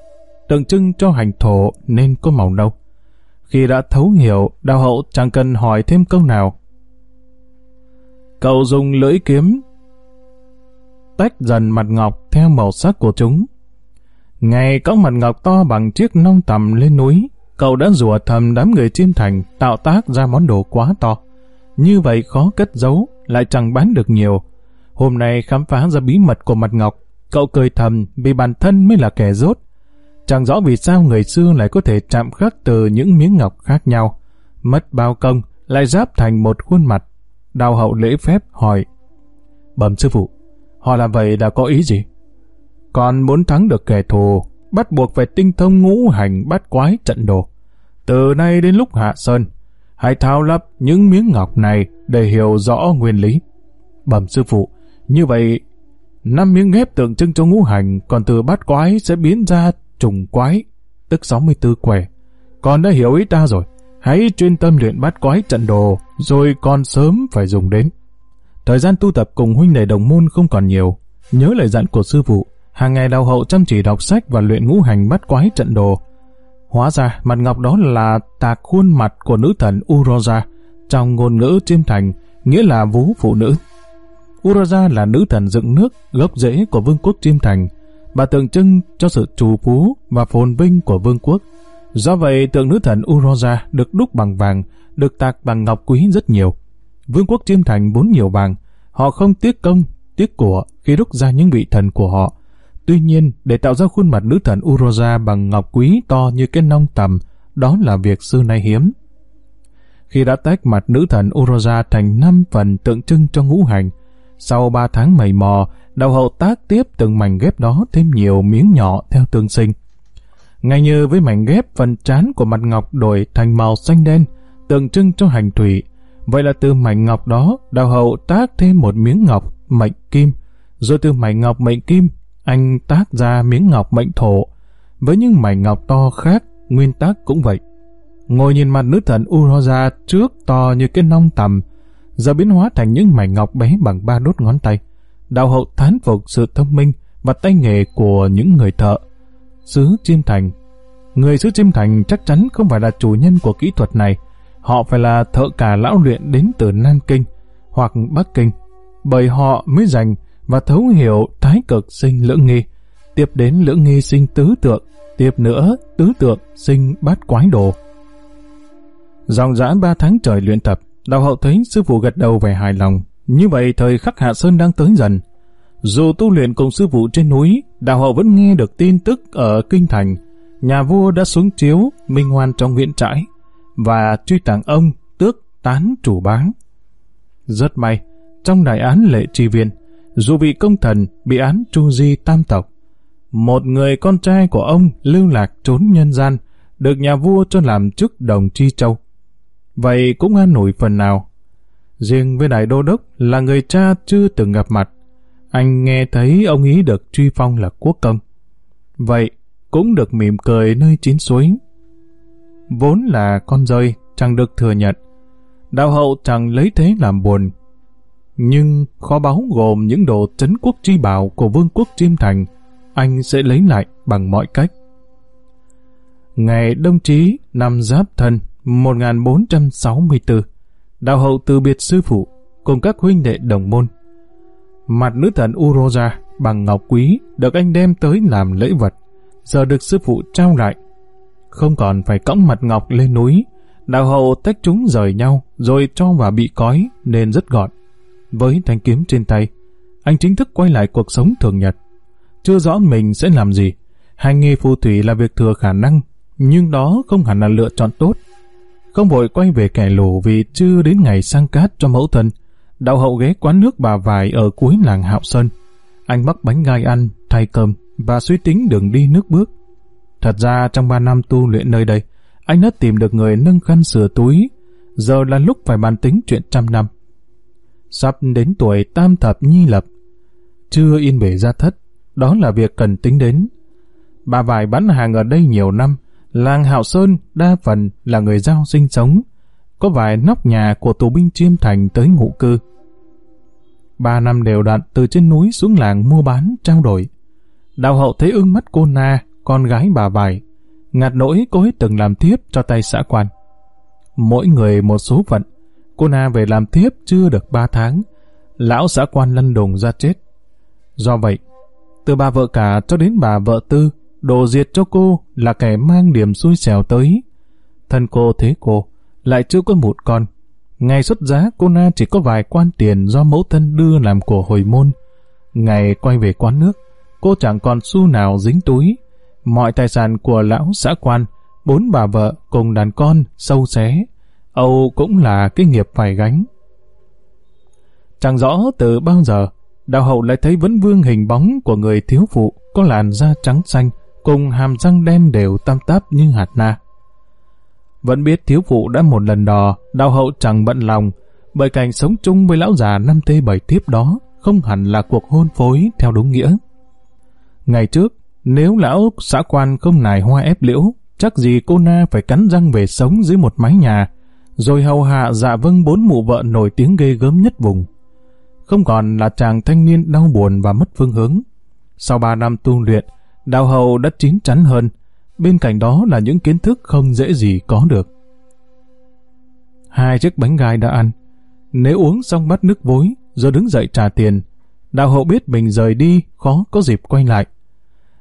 A: tượng trưng cho hành thổ nên có màu nâu. Khi đã thấu hiểu, đạo hậu chẳng cần hỏi thêm câu nào. Cậu dùng lưỡi kiếm tách dần mặt ngọc theo màu sắc của chúng. Ngày có mặt ngọc to bằng chiếc nông tầm lên núi, cậu đã rủa thầm đám người chiêm thành tạo tác ra món đồ quá to. Như vậy khó cất giấu, lại chẳng bán được nhiều. Hôm nay khám phá ra bí mật của mặt ngọc, cậu cười thầm vì bản thân mới là kẻ rốt. Chẳng rõ vì sao người xưa lại có thể chạm khắc từ những miếng ngọc khác nhau. Mất bao công, lại giáp thành một khuôn mặt. Đào hậu lễ phép hỏi. Bẩm sư phụ, họ làm vậy đã có ý gì? Còn muốn thắng được kẻ thù, bắt buộc phải tinh thông ngũ hành bắt quái trận đồ. Từ nay đến lúc hạ sơn, hãy thao lấp những miếng ngọc này để hiểu rõ nguyên lý. Bẩm sư phụ, như vậy, năm miếng ghép tượng trưng cho ngũ hành, còn từ bát quái sẽ biến ra trùng quái, tức 64 quẻ. Con đã hiểu ý ta rồi, hãy chuyên tâm luyện bát quái trận đồ, rồi con sớm phải dùng đến. Thời gian tu tập cùng huynh đệ đồng môn không còn nhiều, nhớ lời dặn của sư phụ, hàng ngày đào hậu chăm chỉ đọc sách và luyện ngũ hành bát quái trận đồ, Hóa ra mặt ngọc đó là tạc khuôn mặt của nữ thần Uroza, trong ngôn ngữ chiêm thành, nghĩa là vú phụ nữ. Uraja là nữ thần dựng nước, gốc rễ của vương quốc chiêm thành, và tượng trưng cho sự trù phú và phồn vinh của vương quốc. Do vậy, tượng nữ thần Uroja được đúc bằng vàng, được tạc bằng ngọc quý rất nhiều. Vương quốc chiêm thành vốn nhiều vàng, họ không tiếc công, tiếc của khi đúc ra những vị thần của họ, Tuy nhiên, để tạo ra khuôn mặt nữ thần Uroja bằng ngọc quý to như cái nong tầm, đó là việc xưa nay hiếm. Khi đã tách mặt nữ thần Uroja thành năm phần tượng trưng cho ngũ hành, sau ba tháng mầy mò, đào hậu tác tiếp từng mảnh ghép đó thêm nhiều miếng nhỏ theo tương sinh. Ngay như với mảnh ghép phần trán của mặt ngọc đổi thành màu xanh đen, tượng trưng cho hành thủy. Vậy là từ mảnh ngọc đó, đào hậu tác thêm một miếng ngọc mệnh kim, rồi từ mảnh ngọc mệnh kim anh tác ra miếng ngọc mệnh thổ. Với những mảnh ngọc to khác, nguyên tác cũng vậy. Ngồi nhìn mặt nữ thần Uroja trước to như cái nong tầm, giờ biến hóa thành những mảnh ngọc bé bằng ba đốt ngón tay. Đạo hậu thán phục sự thông minh và tay nghề của những người thợ. Sứ Chiêm Thành Người sứ Chiêm Thành chắc chắn không phải là chủ nhân của kỹ thuật này. Họ phải là thợ cả lão luyện đến từ Nam Kinh hoặc Bắc Kinh. Bởi họ mới dành và thấu hiểu thái cực sinh lưỡng nghi, tiếp đến lưỡng nghi sinh tứ tượng, tiếp nữa tứ tượng sinh bát quái đồ. Dòng dã ba tháng trời luyện tập, đạo hậu thấy sư phụ gật đầu về hài lòng. Như vậy thời khắc hạ sơn đang tới dần. Dù tu luyện cùng sư phụ trên núi, đạo hậu vẫn nghe được tin tức ở Kinh Thành. Nhà vua đã xuống chiếu, minh hoan trong nguyện trãi, và truy tặng ông tước tán chủ bán. Rất may, trong đại án lệ tri viên, dù bị công thần, bị án tru di tam tộc. Một người con trai của ông lưu lạc trốn nhân gian, được nhà vua cho làm chức đồng chi châu. Vậy cũng an nổi phần nào. Riêng với đại đô đốc là người cha chưa từng gặp mặt. Anh nghe thấy ông ý được truy phong là quốc công. vậy cũng được mỉm cười nơi chín suối. Vốn là con rơi, chẳng được thừa nhận. Đạo hậu chẳng lấy thế làm buồn. Nhưng kho báu gồm những đồ trấn quốc tri bảo của vương quốc Chiêm Thành, anh sẽ lấy lại bằng mọi cách. Ngày đông chí năm Giáp Thân 1464, đạo hậu từ biệt sư phụ cùng các huynh đệ đồng môn. Mặt nữ thần Uroja bằng ngọc quý được anh đem tới làm lễ vật, giờ được sư phụ trao lại. Không còn phải cõng mặt ngọc lên núi, đạo hậu tách chúng rời nhau rồi cho vào bị cói nên rất gọn. Với thanh kiếm trên tay, anh chính thức quay lại cuộc sống thường nhật. Chưa rõ mình sẽ làm gì, hành nghề phù thủy là việc thừa khả năng, nhưng đó không hẳn là lựa chọn tốt. Không vội quay về kẻ lù vì chưa đến ngày sang cát cho mẫu thân, đạo hậu ghé quán nước bà vải ở cuối làng Hạo Sơn. Anh mắc bánh gai ăn, thay cơm và suy tính đường đi nước bước. Thật ra trong ba năm tu luyện nơi đây, anh đã tìm được người nâng khăn sửa túi, giờ là lúc phải bàn tính chuyện trăm năm. Sắp đến tuổi tam thập nhi lập, chưa yên bể ra thất, đó là việc cần tính đến. Bà vải bán hàng ở đây nhiều năm, làng Hạo Sơn đa phần là người giao sinh sống, có vài nóc nhà của tù binh chiêm thành tới ngụ cư. Ba năm đều đặn từ trên núi xuống làng mua bán, trao đổi. Đào hậu thấy ưng mắt cô Na, con gái bà vải, ngạt nỗi cô ấy từng làm tiếp cho tay xã quan. Mỗi người một số phận, cô Na về làm tiếp chưa được ba tháng, lão xã quan lăn đùng ra chết. Do vậy, từ bà vợ cả cho đến bà vợ tư, đồ diệt cho cô là kẻ mang điểm xui xẻo tới. Thân cô thế cô, lại chưa có một con. Ngày xuất giá cô Na chỉ có vài quan tiền do mẫu thân đưa làm của hồi môn. Ngày quay về quán nước, cô chẳng còn xu nào dính túi. Mọi tài sản của lão xã quan, bốn bà vợ cùng đàn con sâu xé. Âu cũng là cái nghiệp phải gánh. Chẳng rõ từ bao giờ, đạo hậu lại thấy vấn vương hình bóng của người thiếu phụ có làn da trắng xanh, cùng hàm răng đen đều tam táp như hạt na. Vẫn biết thiếu phụ đã một lần đò, đau hậu chẳng bận lòng, bởi cảnh sống chung với lão già năm tê bảy tiếp đó không hẳn là cuộc hôn phối theo đúng nghĩa. Ngày trước, nếu lão xã quan không nài hoa ép liễu, chắc gì cô Na phải cắn răng về sống dưới một mái nhà, rồi hầu hạ dạ vâng bốn mụ vợ nổi tiếng ghê gớm nhất vùng. Không còn là chàng thanh niên đau buồn và mất phương hướng. Sau ba năm tu luyện, đạo hầu đã chín chắn hơn, bên cạnh đó là những kiến thức không dễ gì có được. Hai chiếc bánh gai đã ăn, nếu uống xong bát nước vối, rồi đứng dậy trả tiền, đạo hậu biết mình rời đi, khó có dịp quay lại.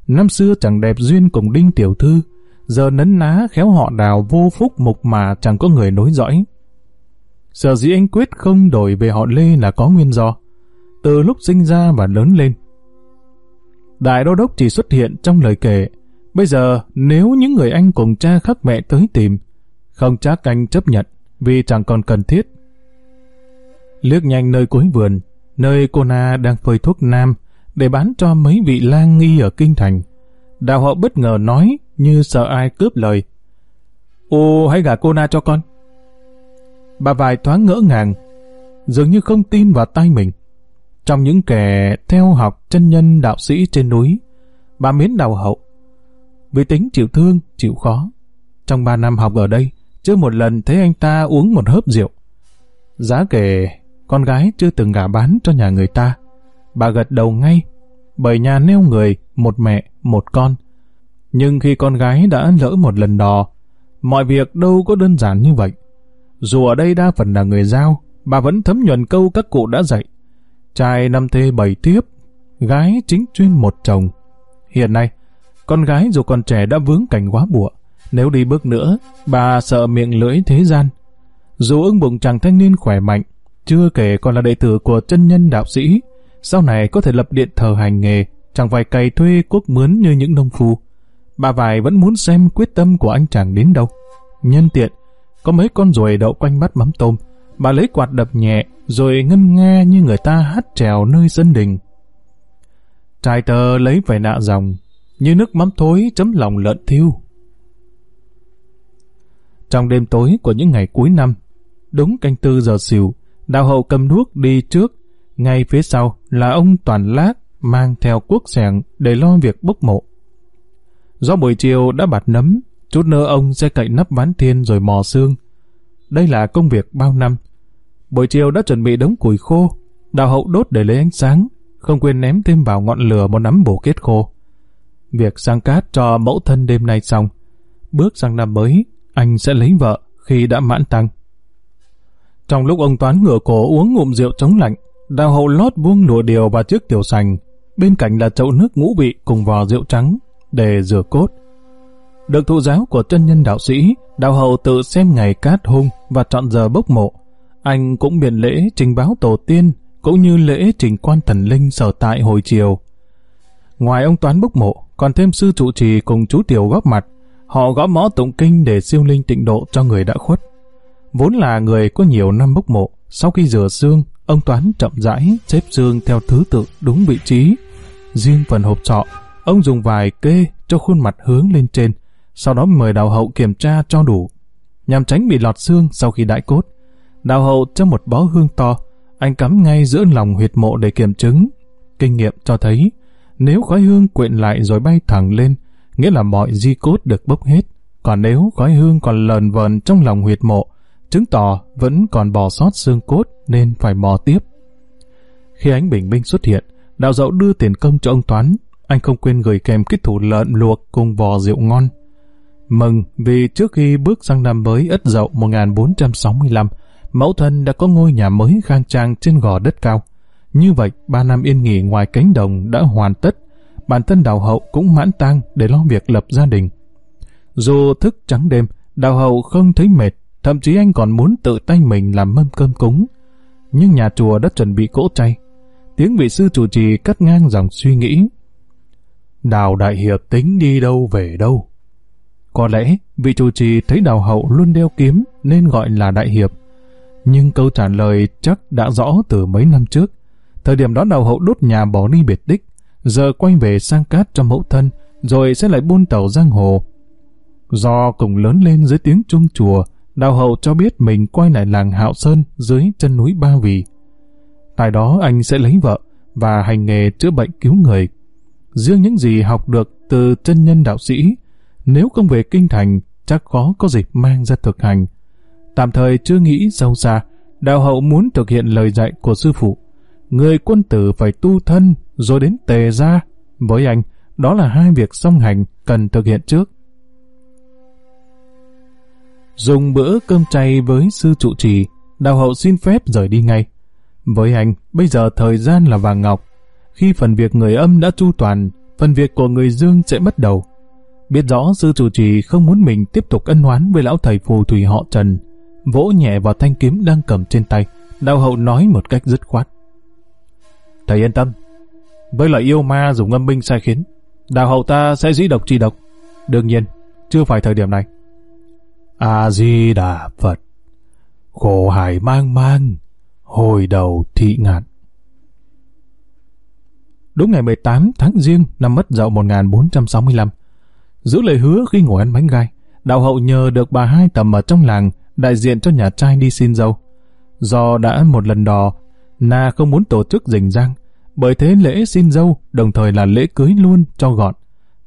A: Năm xưa chẳng đẹp duyên cùng đinh tiểu thư, giờ nấn ná khéo họ đào vô phúc mục mà chẳng có người nối dõi. Sở dĩ anh quyết không đổi về họ Lê là có nguyên do. Từ lúc sinh ra và lớn lên, Đại đô đốc chỉ xuất hiện trong lời kể. Bây giờ, nếu những người anh cùng cha khắc mẹ tới tìm, không chắc anh chấp nhận, vì chẳng còn cần thiết. Liếc nhanh nơi cuối vườn, nơi cô Na đang phơi thuốc nam, để bán cho mấy vị lang nghi ở Kinh Thành. Đào họ bất ngờ nói, như sợ ai cướp lời. Ô, hãy gả cô Na cho con. Bà vài thoáng ngỡ ngàng, dường như không tin vào tay mình. Trong những kẻ theo học chân nhân đạo sĩ trên núi, bà miến đào hậu. Vì tính chịu thương, chịu khó. Trong ba năm học ở đây, chưa một lần thấy anh ta uống một hớp rượu. Giá kể, con gái chưa từng gả bán cho nhà người ta. Bà gật đầu ngay, bởi nhà neo người, một mẹ, một con. Nhưng khi con gái đã lỡ một lần đò, mọi việc đâu có đơn giản như vậy. Dù ở đây đa phần là người giao, bà vẫn thấm nhuần câu các cụ đã dạy. Trai năm thê bảy tiếp, gái chính chuyên một chồng. Hiện nay, con gái dù còn trẻ đã vướng cảnh quá bụa. Nếu đi bước nữa, bà sợ miệng lưỡi thế gian. Dù ưng bụng chàng thanh niên khỏe mạnh, chưa kể còn là đệ tử của chân nhân đạo sĩ, sau này có thể lập điện thờ hành nghề, chẳng phải cày thuê quốc mướn như những nông phu. Bà Vài vẫn muốn xem quyết tâm của anh chàng đến đâu. Nhân tiện, có mấy con ruồi đậu quanh bắt mắm tôm, bà lấy quạt đập nhẹ, rồi ngân nga như người ta hát trèo nơi sân đình. Trai tờ lấy vài nạ dòng, như nước mắm thối chấm lòng lợn thiêu. Trong đêm tối của những ngày cuối năm, đúng canh tư giờ xỉu, đạo hậu cầm đuốc đi trước, ngay phía sau là ông Toàn lát mang theo cuốc sẻng để lo việc bốc mộ. Do buổi chiều đã bạt nấm, chút nữa ông sẽ cậy nắp ván thiên rồi mò xương. Đây là công việc bao năm. Buổi chiều đã chuẩn bị đống củi khô, đào hậu đốt để lấy ánh sáng, không quên ném thêm vào ngọn lửa một nắm bổ kết khô. Việc sang cát cho mẫu thân đêm nay xong. Bước sang năm mới, anh sẽ lấy vợ khi đã mãn tăng. Trong lúc ông Toán ngửa cổ uống ngụm rượu chống lạnh, đào hậu lót buông lùa điều vào chiếc tiểu sành, bên cạnh là chậu nước ngũ vị cùng vò rượu trắng để rửa cốt. Được thụ giáo của chân nhân đạo sĩ, đạo hậu tự xem ngày cát hung và chọn giờ bốc mộ. Anh cũng biện lễ trình báo tổ tiên, cũng như lễ trình quan thần linh sở tại hồi chiều. Ngoài ông Toán bốc mộ, còn thêm sư trụ trì cùng chú Tiểu góp mặt. Họ gõ mõ tụng kinh để siêu linh tịnh độ cho người đã khuất. Vốn là người có nhiều năm bốc mộ, sau khi rửa xương, ông Toán chậm rãi xếp xương theo thứ tự đúng vị trí. Riêng phần hộp trọ ông dùng vài kê cho khuôn mặt hướng lên trên, sau đó mời đào hậu kiểm tra cho đủ, nhằm tránh bị lọt xương sau khi đãi cốt. Đào hậu cho một bó hương to, anh cắm ngay giữa lòng huyệt mộ để kiểm chứng. Kinh nghiệm cho thấy, nếu khói hương quyện lại rồi bay thẳng lên, nghĩa là mọi di cốt được bốc hết. Còn nếu khói hương còn lờn vờn trong lòng huyệt mộ, chứng tỏ vẫn còn bò sót xương cốt nên phải mò tiếp. Khi ánh bình minh xuất hiện, đạo dậu đưa tiền công cho ông Toán. Anh không quên gửi kèm kích thủ lợn luộc cùng vò rượu ngon. Mừng vì trước khi bước sang năm mới Ất Dậu 1465, mẫu thân đã có ngôi nhà mới khang trang trên gò đất cao. Như vậy, ba năm yên nghỉ ngoài cánh đồng đã hoàn tất. Bản thân đào hậu cũng mãn tang để lo việc lập gia đình. Dù thức trắng đêm, đào hậu không thấy mệt, thậm chí anh còn muốn tự tay mình làm mâm cơm cúng. Nhưng nhà chùa đã chuẩn bị cỗ chay. Tiếng vị sư chủ trì cắt ngang dòng suy nghĩ. Đào Đại Hiệp tính đi đâu về đâu. Có lẽ vị chủ trì thấy đào hậu luôn đeo kiếm nên gọi là Đại Hiệp. Nhưng câu trả lời chắc đã rõ từ mấy năm trước. Thời điểm đó đào hậu đốt nhà bỏ đi biệt tích, giờ quay về sang cát cho mẫu thân, rồi sẽ lại buôn tàu giang hồ. Do cùng lớn lên dưới tiếng chuông chùa, đào hậu cho biết mình quay lại làng Hạo Sơn dưới chân núi Ba Vì. Tại đó anh sẽ lấy vợ và hành nghề chữa bệnh cứu người. Riêng những gì học được từ chân nhân đạo sĩ, nếu không về kinh thành, chắc khó có dịp mang ra thực hành. Tạm thời chưa nghĩ sâu xa, đạo hậu muốn thực hiện lời dạy của sư phụ người quân tử phải tu thân rồi đến tề ra. Với anh, đó là hai việc song hành cần thực hiện trước. Dùng bữa cơm chay với sư trụ trì, đạo hậu xin phép rời đi ngay. Với anh, bây giờ thời gian là vàng ngọc. Khi phần việc người âm đã chu toàn, phần việc của người dương sẽ bắt đầu. Biết rõ sư trụ trì không muốn mình tiếp tục ân oán với lão thầy phù thủy họ Trần. Vỗ nhẹ vào thanh kiếm đang cầm trên tay, đào hậu nói một cách dứt khoát. Thầy yên tâm. Với lại yêu ma dùng âm binh sai khiến, đạo hậu ta sẽ dĩ độc trị độc. Đương nhiên, chưa phải thời điểm này. A-di-đà Phật Khổ hải mang mang Hồi đầu thị ngạn Đúng ngày 18 tháng riêng năm mất dậu 1465 Giữ lời hứa khi ngồi ăn bánh gai Đạo hậu nhờ được bà hai tầm ở trong làng Đại diện cho nhà trai đi xin dâu Do đã một lần đò Na không muốn tổ chức rình rang, bởi thế lễ xin dâu đồng thời là lễ cưới luôn cho gọn.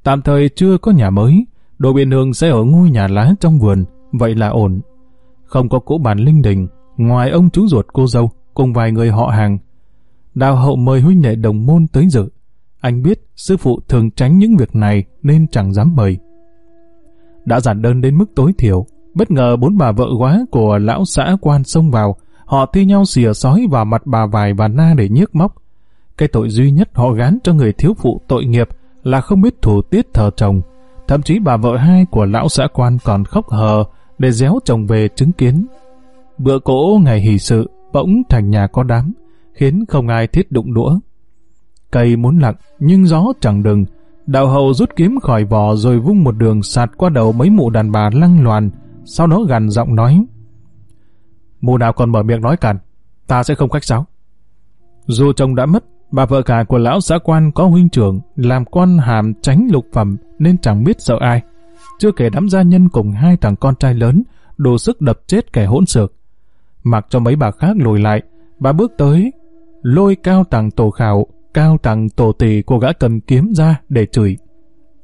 A: Tạm thời chưa có nhà mới, đồ Biên hương sẽ ở ngôi nhà lá trong vườn, vậy là ổn. Không có cỗ bàn linh đình, ngoài ông chú ruột cô dâu, cùng vài người họ hàng. Đào hậu mời huynh đệ đồng môn tới dự. Anh biết sư phụ thường tránh những việc này nên chẳng dám mời. Đã giản đơn đến mức tối thiểu, bất ngờ bốn bà vợ quá của lão xã quan xông vào, Họ thi nhau xìa sói vào mặt bà vài và na để nhiếc móc. Cái tội duy nhất họ gán cho người thiếu phụ tội nghiệp là không biết thủ tiết thờ chồng. Thậm chí bà vợ hai của lão xã quan còn khóc hờ để déo chồng về chứng kiến. Bữa cỗ ngày hỷ sự bỗng thành nhà có đám, khiến không ai thiết đụng đũa. Cây muốn lặng, nhưng gió chẳng đừng. Đạo hầu rút kiếm khỏi vỏ rồi vung một đường sạt qua đầu mấy mụ đàn bà lăng loàn, sau đó gằn giọng nói mù nào còn mở miệng nói càn, ta sẽ không khách sáo. Dù chồng đã mất, bà vợ cả của lão xã quan có huynh trưởng làm quan hàm tránh lục phẩm nên chẳng biết sợ ai. Chưa kể đám gia nhân cùng hai thằng con trai lớn đủ sức đập chết kẻ hỗn xược. Mặc cho mấy bà khác lùi lại, bà bước tới, lôi cao tầng tổ khảo, cao tầng tổ tỷ của gã cầm kiếm ra để chửi.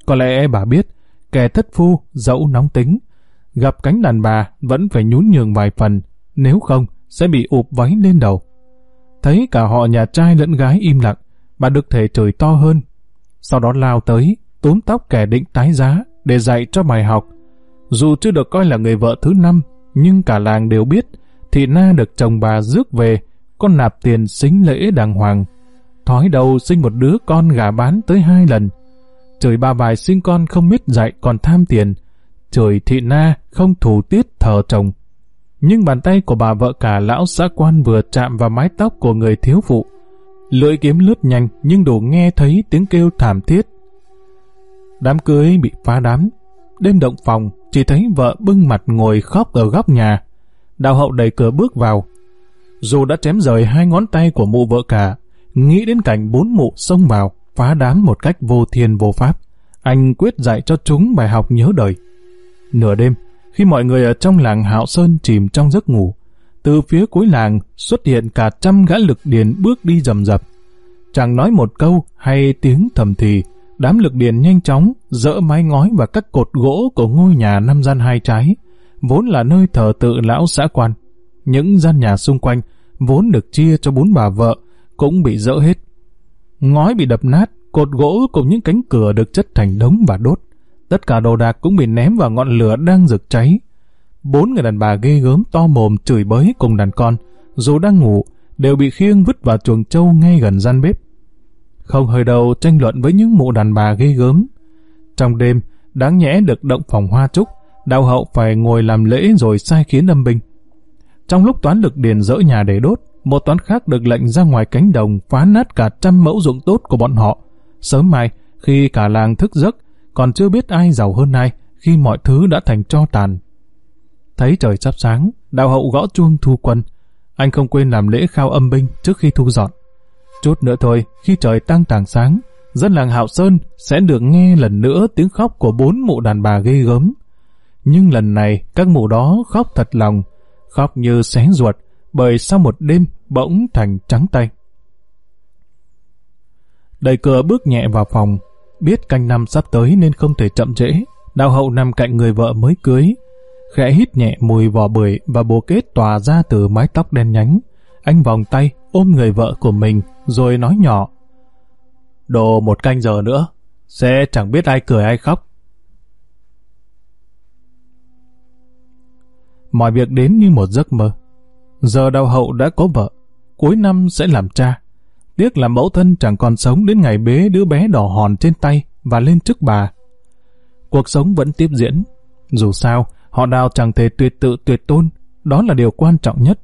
A: Có lẽ bà biết, kẻ thất phu, dẫu nóng tính. Gặp cánh đàn bà vẫn phải nhún nhường vài phần, nếu không sẽ bị ụp váy lên đầu. Thấy cả họ nhà trai lẫn gái im lặng, bà được thể trời to hơn. Sau đó lao tới, túm tóc kẻ định tái giá để dạy cho bài học. Dù chưa được coi là người vợ thứ năm, nhưng cả làng đều biết thị na được chồng bà rước về, con nạp tiền xính lễ đàng hoàng. Thói đầu sinh một đứa con gà bán tới hai lần. Trời ba bài sinh con không biết dạy còn tham tiền. Trời thị na không thủ tiết thờ chồng. Nhưng bàn tay của bà vợ cả lão xã quan vừa chạm vào mái tóc của người thiếu phụ. Lưỡi kiếm lướt nhanh nhưng đủ nghe thấy tiếng kêu thảm thiết. Đám cưới bị phá đám. Đêm động phòng, chỉ thấy vợ bưng mặt ngồi khóc ở góc nhà. Đào hậu đẩy cửa bước vào. Dù đã chém rời hai ngón tay của mụ vợ cả, nghĩ đến cảnh bốn mụ xông vào, phá đám một cách vô thiên vô pháp. Anh quyết dạy cho chúng bài học nhớ đời. Nửa đêm, khi mọi người ở trong làng Hạo Sơn chìm trong giấc ngủ, từ phía cuối làng xuất hiện cả trăm gã lực điền bước đi rầm rập. Chẳng nói một câu hay tiếng thầm thì, đám lực điền nhanh chóng dỡ mái ngói và các cột gỗ của ngôi nhà năm gian hai trái, vốn là nơi thờ tự lão xã quan. Những gian nhà xung quanh, vốn được chia cho bốn bà vợ, cũng bị dỡ hết. Ngói bị đập nát, cột gỗ cùng những cánh cửa được chất thành đống và đốt. Tất cả đồ đạc cũng bị ném vào ngọn lửa đang rực cháy. Bốn người đàn bà ghê gớm to mồm chửi bới cùng đàn con, dù đang ngủ, đều bị khiêng vứt vào chuồng trâu ngay gần gian bếp. Không hơi đầu tranh luận với những mụ đàn bà ghê gớm. Trong đêm, đáng nhẽ được động phòng hoa trúc, đạo hậu phải ngồi làm lễ rồi sai khiến âm binh. Trong lúc toán lực điền dỡ nhà để đốt, một toán khác được lệnh ra ngoài cánh đồng phá nát cả trăm mẫu ruộng tốt của bọn họ. Sớm mai, khi cả làng thức giấc, còn chưa biết ai giàu hơn ai khi mọi thứ đã thành cho tàn. Thấy trời sắp sáng, đạo hậu gõ chuông thu quân. Anh không quên làm lễ khao âm binh trước khi thu dọn. Chút nữa thôi, khi trời tăng tàng sáng, dân làng Hạo Sơn sẽ được nghe lần nữa tiếng khóc của bốn mụ đàn bà ghê gớm. Nhưng lần này, các mụ đó khóc thật lòng, khóc như xé ruột, bởi sau một đêm bỗng thành trắng tay. Đẩy cửa bước nhẹ vào phòng, biết canh năm sắp tới nên không thể chậm trễ. Đào hậu nằm cạnh người vợ mới cưới, khẽ hít nhẹ mùi vỏ bưởi và bồ kết tỏa ra từ mái tóc đen nhánh. Anh vòng tay ôm người vợ của mình rồi nói nhỏ. Đồ một canh giờ nữa, sẽ chẳng biết ai cười ai khóc. Mọi việc đến như một giấc mơ. Giờ đào hậu đã có vợ, cuối năm sẽ làm cha. Tiếc là mẫu thân chẳng còn sống đến ngày bế đứa bé đỏ hòn trên tay và lên trước bà. Cuộc sống vẫn tiếp diễn. Dù sao, họ đào chẳng thể tuyệt tự tuyệt tôn, đó là điều quan trọng nhất.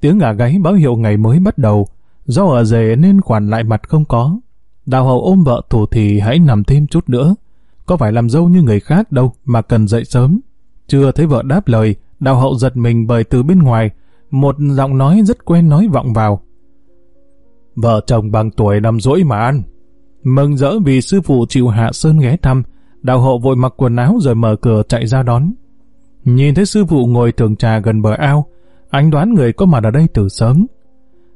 A: Tiếng gà gáy báo hiệu ngày mới bắt đầu, do ở rể nên khoản lại mặt không có. Đào hậu ôm vợ thủ thì hãy nằm thêm chút nữa. Có phải làm dâu như người khác đâu mà cần dậy sớm. Chưa thấy vợ đáp lời, đào hậu giật mình bởi từ bên ngoài, một giọng nói rất quen nói vọng vào. Vợ chồng bằng tuổi nằm rỗi mà ăn. Mừng rỡ vì sư phụ chịu hạ sơn ghé thăm, đào hậu vội mặc quần áo rồi mở cửa chạy ra đón. Nhìn thấy sư phụ ngồi thường trà gần bờ ao, anh đoán người có mặt ở đây từ sớm.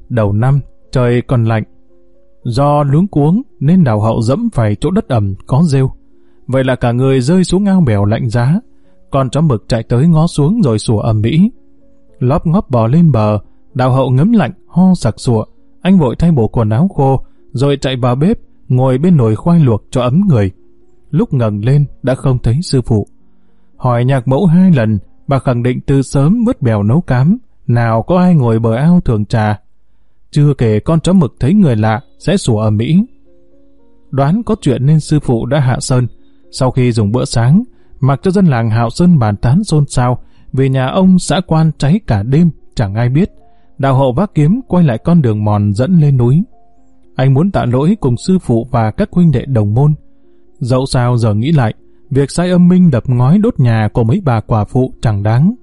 A: Đầu năm, trời còn lạnh. Do luống cuống nên đào hậu dẫm phải chỗ đất ẩm có rêu. Vậy là cả người rơi xuống ao bèo lạnh giá. Con chó mực chạy tới ngó xuống rồi sủa ầm ĩ. Lóp ngóp bò lên bờ, đào hậu ngấm lạnh, ho sặc sụa. Anh vội thay bộ quần áo khô, rồi chạy vào bếp, ngồi bên nồi khoai luộc cho ấm người. Lúc ngẩng lên đã không thấy sư phụ. Hỏi nhạc mẫu hai lần, bà khẳng định từ sớm vứt bèo nấu cám, nào có ai ngồi bờ ao thường trà. Chưa kể con chó mực thấy người lạ sẽ sủa ở Mỹ. Đoán có chuyện nên sư phụ đã hạ sơn. Sau khi dùng bữa sáng, mặc cho dân làng Hạo Sơn bàn tán xôn xao vì nhà ông xã quan cháy cả đêm, chẳng ai biết. Đào hậu vác kiếm quay lại con đường mòn dẫn lên núi. Anh muốn tạ lỗi cùng sư phụ và các huynh đệ đồng môn. Dẫu sao giờ nghĩ lại, việc sai âm minh đập ngói đốt nhà của mấy bà quả phụ chẳng đáng.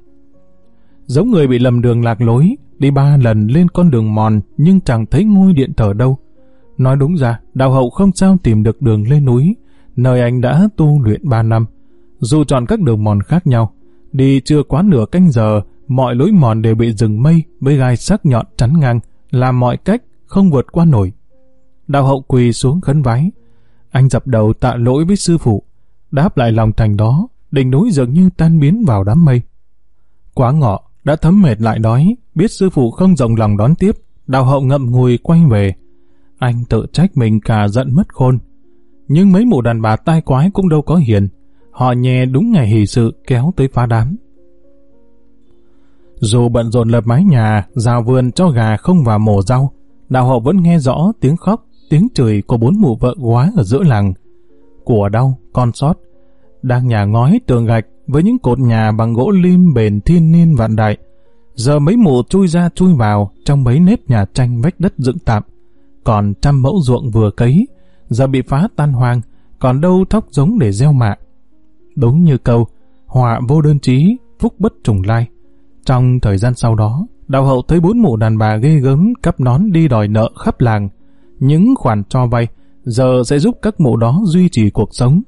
A: Giống người bị lầm đường lạc lối, đi ba lần lên con đường mòn nhưng chẳng thấy ngôi điện thờ đâu. Nói đúng ra, đào hậu không sao tìm được đường lên núi, nơi anh đã tu luyện ba năm. Dù chọn các đường mòn khác nhau, đi chưa quá nửa canh giờ, mọi lối mòn đều bị rừng mây với gai sắc nhọn chắn ngang, làm mọi cách không vượt qua nổi. Đào hậu quỳ xuống khấn vái. Anh dập đầu tạ lỗi với sư phụ. đáp lại lòng thành đó, đỉnh núi dường như tan biến vào đám mây. Quá ngọ, đã thấm mệt lại đói, biết sư phụ không rộng lòng đón tiếp, đào hậu ngậm ngùi quay về. Anh tự trách mình cả giận mất khôn. Nhưng mấy mụ đàn bà tai quái cũng đâu có hiền. Họ nhè đúng ngày hỷ sự kéo tới phá đám. Dù bận rộn lập mái nhà, rào vườn cho gà không vào mổ rau, đạo hậu vẫn nghe rõ tiếng khóc, tiếng chửi của bốn mụ vợ quá ở giữa làng. Của đau, con sót, đang nhà ngói tường gạch với những cột nhà bằng gỗ lim bền thiên niên vạn đại. Giờ mấy mụ chui ra chui vào trong mấy nếp nhà tranh vách đất dựng tạm. Còn trăm mẫu ruộng vừa cấy, giờ bị phá tan hoang, còn đâu thóc giống để gieo mạ. Đúng như câu, họa vô đơn chí, phúc bất trùng lai. Trong thời gian sau đó, đạo hậu thấy bốn mụ đàn bà ghê gớm cắp nón đi đòi nợ khắp làng. Những khoản cho vay giờ sẽ giúp các mụ đó duy trì cuộc sống.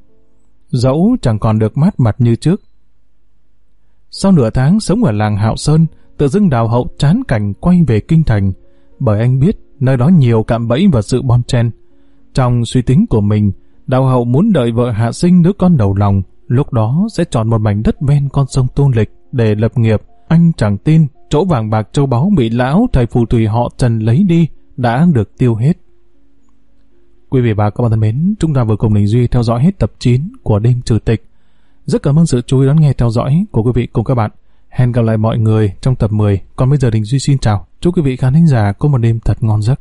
A: Dẫu chẳng còn được mát mặt như trước. Sau nửa tháng sống ở làng Hạo Sơn, tự dưng đào hậu chán cảnh quay về kinh thành, bởi anh biết nơi đó nhiều cạm bẫy và sự bon chen. Trong suy tính của mình, đào hậu muốn đợi vợ hạ sinh đứa con đầu lòng, lúc đó sẽ chọn một mảnh đất ven con sông Tôn Lịch để lập nghiệp. Anh chẳng tin chỗ vàng bạc châu báu bị lão thầy phù thủy họ Trần lấy đi đã được tiêu hết. Quý vị và các bạn thân mến, chúng ta vừa cùng Đình Duy theo dõi hết tập 9 của Đêm Trừ Tịch. Rất cảm ơn sự chú ý đón nghe theo dõi của quý vị cùng các bạn. Hẹn gặp lại mọi người trong tập 10. Còn bây giờ Đình Duy xin chào. Chúc quý vị khán thính giả có một đêm thật ngon giấc.